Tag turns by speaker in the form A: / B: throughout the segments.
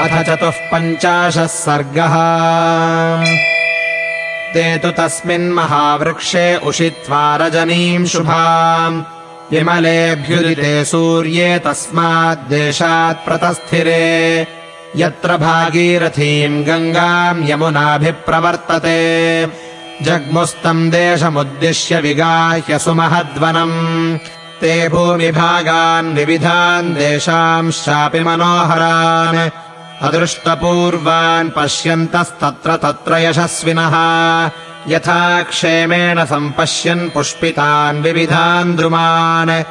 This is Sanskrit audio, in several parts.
A: अथ चतुः पञ्चाशः सर्गः। ते तु तस्मिन्महावृक्षे उषित्वा रजनीम् शुभाम्। विमलेऽभ्युदिते सूर्ये तस्माद्देशात् प्रतस्थिरे। यत्र भागीरथीम् गङ्गाम् यमुनाभिप्रवर्तते। जग्मुस्तम् देशमुद्दिश्य विगाह्य सुमहद्वनम् ते भूमिभागान् विविधान् देशांश्चापि मनोहरान् अदृष्टपूर्वान् पश्यन्तस्तत्र तत्र यशस्विनः। यथा क्षेमेण सम्पश्यन् पुष्पितान् विविधान् द्रुमान्।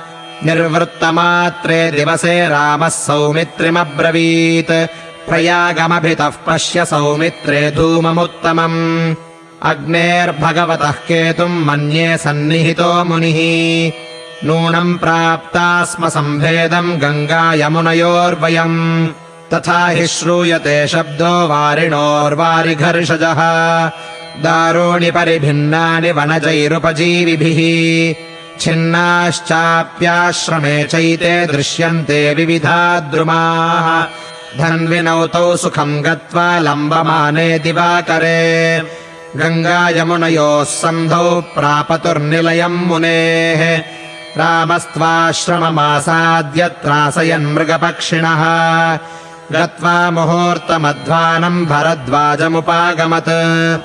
A: निर्वृत्तमात्रे दिवसे रामः सौमित्रिमब्रवीत्। प्रयागमभितः पश्य सौमित्रे धूममुत्तमम्। अग्नेर्भगवतः केतुम् मन्ये सन्निहितो मुनिः। नूनम् प्राप्ता स्म सम्भेदम् गङ्गायमुनयोर्वयम् तथा हि श्रूयते शब्दो वारिणोर्वारिघर्षजः। दारूणि परिभिन्नानि वनजैरुपजीविभिः। छिन्नाश्चाप्याश्रमे चैते दृश्यन्ते विविधा द्रुमाः। धन्विनौ तौ सुखम् गत्वा लम्बमाने दिवाकरे। गङ्गायमुनयोः सन्धौ प्रापतुर्निलयम् मुनेः। रामस्त्वाश्रममासाद्य त्रासयन् मृगपक्षिणः गत्वा मुहूर्तमध्वानम् भरद्वाजमुपागमत्।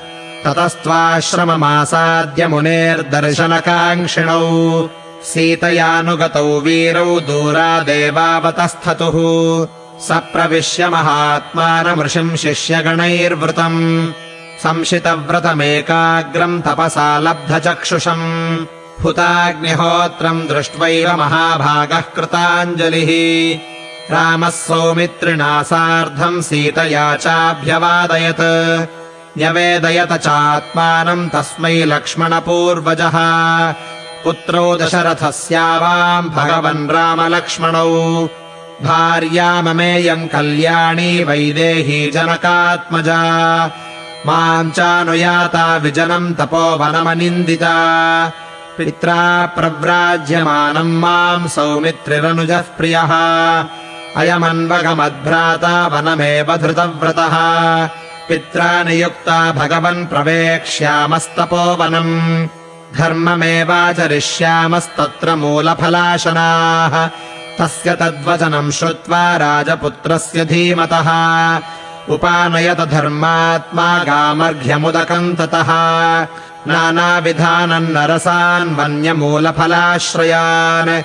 A: ततस्त्वाश्रममासाद्य मुनेर्दर्शनकाङ्क्षिणौ। सीतयानुगतौ वीरौ दूरादेवावतस्थतुः। स प्रविश्य महात्मानमृषिम् शिष्यगणैर्वृतम्। संशितव्रतमेकाग्रम् तपसा लब्धचक्षुषम्। हुताग्निहोत्रम् दृष्ट्वैव महाभागः कृताञ्जलिः रामः सौमित्रिणा सार्धम् सीतया चाभ्यवादयत्। न्यवेदयत चात्मानम् तस्मै लक्ष्मणपूर्वजः। पुत्रौ दशरथस्यावाम् भगवन् रामलक्ष्मणौ। भार्या ममेयम् कल्याणी वैदेही जनकात्मजा। माम् चानुयाता विजनम् तपोवनमनिन्दिता। पित्रा प्रव्राज्यमानम् माम् सौमित्रिरनुजः प्रियः अयमन्वगमद्भ्राता वनमेव धृतव्रतः। पित्रा नियुक्ता भगवन् प्रवेक्ष्यामस्तपोवनम् धर्ममेवाचरिष्यामस्तत्र मूलफलाशनाः। तस्य तद्वचनम् श्रुत्वा राजपुत्रस्य धीमतः। उपानयत धर्मात्मा गामर्घ्यमुदकम् ततः नानाविधानम् नरसान् वन्यमूलफलाश्रयान्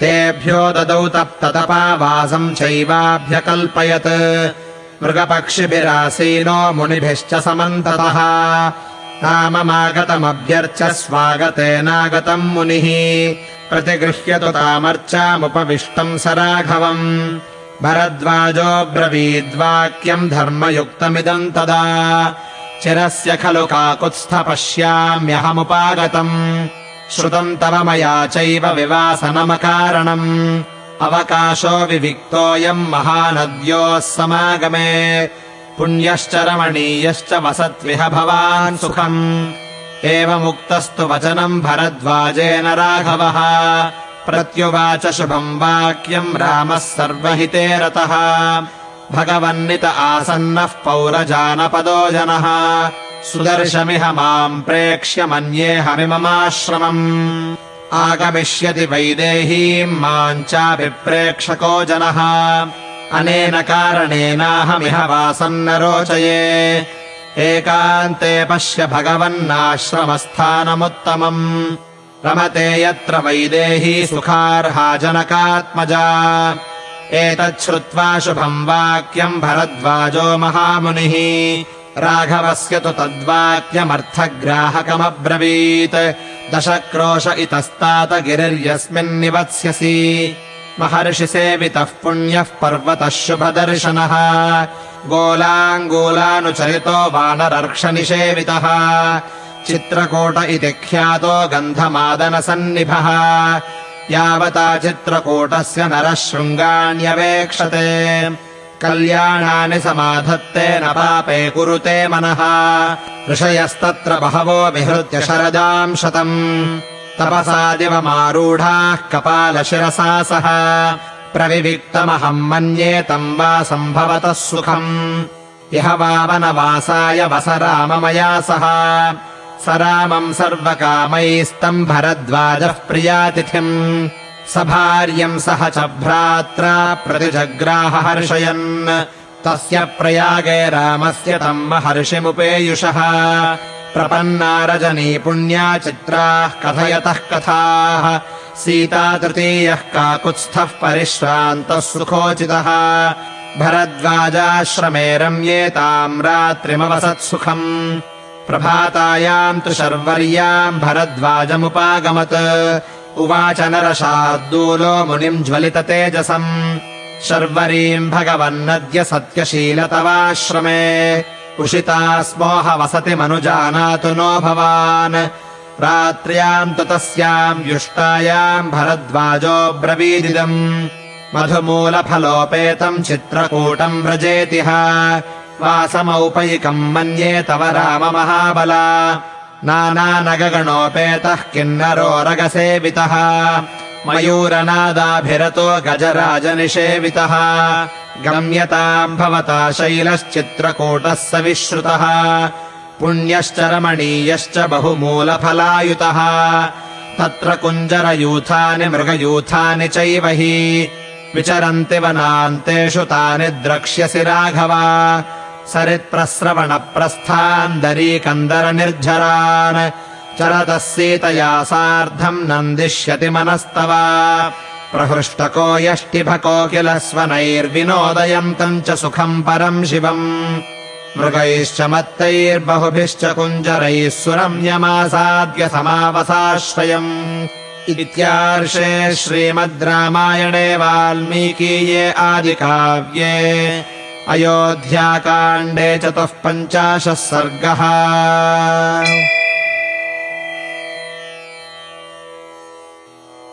A: तेभ्यो ददौ तप्ततपावासम् चैवाभ्यकल्पयत्। मृगपक्षिभिरासीनो मुनिभिश्च समन्ततः। राममागतमभ्यर्च्य स्वागतेनागतम् मुनिः। प्रतिगृह्यतु तामर्चामुपविष्टम् स राघवम् भरद्वाजोऽब्रवीद्वाक्यम् धर्मयुक्तमिदम् तदा। चिरस्य खलु काकुत्स्थ पश्याम्यहमुपागतम् श्रुतम् तव मया चैव विवासनमकारणम्। अवकाशो विविक्तोऽयम् महानद्योः समागमे। पुण्यश्च रमणीयश्च वसत्विह भवान् सुखम्। एवमुक्तस्तु वचनम् भरद्वाजेन राघवः। प्रत्युवाच शुभम् वाक्यम् रामः सर्वहिते रतः। भगवन्नित आसन्नः पौरजानपदो जनः सुदर्शमिह माम् प्रेक्ष्य मन्येऽहमिममाश्रमम् आगमिष्यति वैदेहीम् माम् चाभिप्रेक्षको जनः। अनेन कारणेनाहमिह वासन्न रोचये। एकान्ते पश्य भगवन्नाश्रमस्थानमुत्तमम्। रमते यत्र वैदेही सुखार्हा जनकात्मजा एतच्छ्रुत्वा शुभम् वाक्यम् भरद्वाजो महामुनिः राघवस्य तु तद्वाक्यमर्थग्राहकमब्रवीत् दशक्रोश इतस्तात गिरिर्यस्मिन्निवत्स्यसि महर्षिसेवितः पुण्यः पर्वतः शुभदर्शनः। गोलाङ्गूलानुचरितो वानरर्क्षनिषेवितः। चित्रकूट इति ख्यातो गन्धमादनसन्निभः। यावता चित्रकूटस्य नरः शृङ्गाण्यवेक्षते कल्याणानि समाधत्ते न पापे कुरुते मनः। ऋषयस्तत्र बहवो विहृत्य शरदाम् शतम्। तपसा दिवमारूढाः कपालशिरसा सह। प्रविविक्तमहम् मन्ये तम् वा सम्भवतः सुखम्। इह वावनवासाय वस राममया सह। स रामम् सर्वकामैस्तम् भरद्वाजः प्रियातिथिम् स भार्यम् सह च भ्रात्रा प्रतिजग्राह हर्षयन् तस्य प्रयागे रामस्य तम् महर्षिमुपेयुषः प्रपन्ना रजनी पुण्या चित्राः कथयतः कथाः। सीता तृतीयः काकुत्स्थः परिश्रान्तः सुखोचितः। भरद्वाजाश्रमे रम्येताम् रात्रिमवसत्सुखम् प्रभातायाम् तु शर्वर्याम् भरद्वाजमुपागमत् उवाच नरशार्दूलो मुनिम् ज्वलिततेजसम् शर्वरीम् भगवन्नद्य सत्यशीलतवाश्रमे। उषिता स्मोह वसति मनुजानातु नो भवान्। रात्र्याम् तु तस्याम् युष्टायाम् भरद्वाजो ब्रवीदिदम्। मधुमूलफलोपेतम् चित्रकूटम् व्रजेतिह। वासमौपैकम् मन्ये तव राम नानानगगणोपेतः किन्नरोरगसेवितः मयूरनादाभिरतो गजराजनिषेवितः। गम्यताम् भवता शैलश्चित्रकूटः स विश्रुतः पुण्यश्च रमणीयश्च बहुमूलफलायुतः। तत्र कुञ्जरयूथानि मृगयूथानि चैव हि। विचरन्ति वनान्तेषु तानि द्रक्ष्यसि राघव सरित्प्रस्रवणप्रस्थान्दरीकन्दरनिर्झरान् चरतः सीतया सार्धम् नन्दिष्यति मनस्तव। प्रहृष्टको यष्टिभको किल स्वनैर्विनोदयम् तम् च सुखम् परम् शिवम्। मृगैश्च मत्तैर्बहुभिश्च कुञ्जरैः सुरम्यमासाद्य समावसाश्रयम्। इत्यार्षे श्रीमद् रामायणे वाल्मीकीये आदिकाव्ये अयोध्याकाण्डे चतुः पञ्चाशः सर्गः